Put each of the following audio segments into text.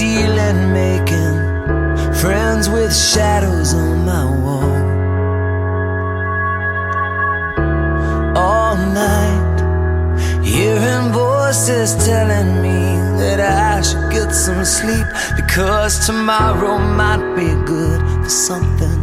ceiling, making friends with shadows on my wall. All night, hearing voices telling me that I should get some sleep because tomorrow might be good for something.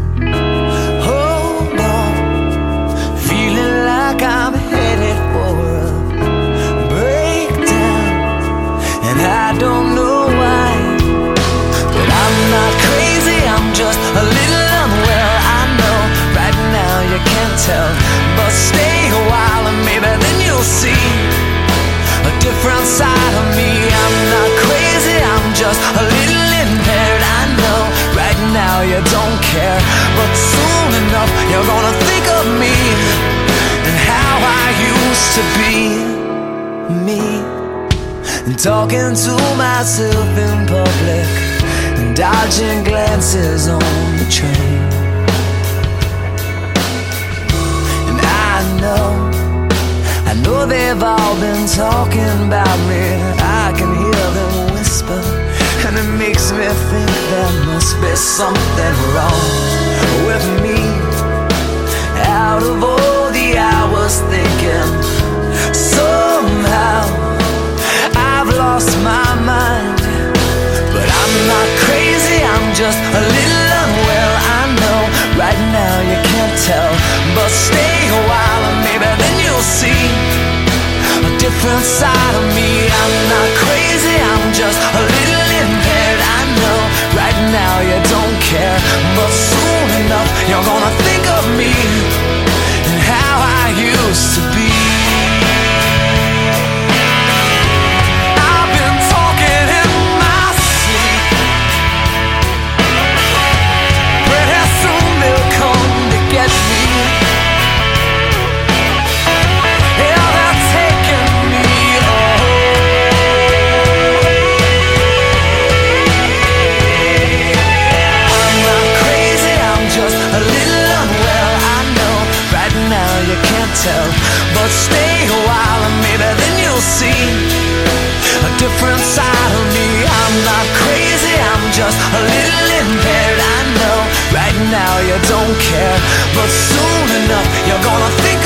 Talking to myself in public and dodging glances on the train. And I know, I know they've all been talking about me. I can hear them whisper, and it makes me think there must be something wrong a different side of me. I'm not crazy, I'm just a little impaired. I know right now you don't care, but soon enough you're gonna stay a while and maybe then you'll see a different side of me. I'm not crazy, I'm just a little impaired. I know right now you don't care, but soon enough you're gonna think.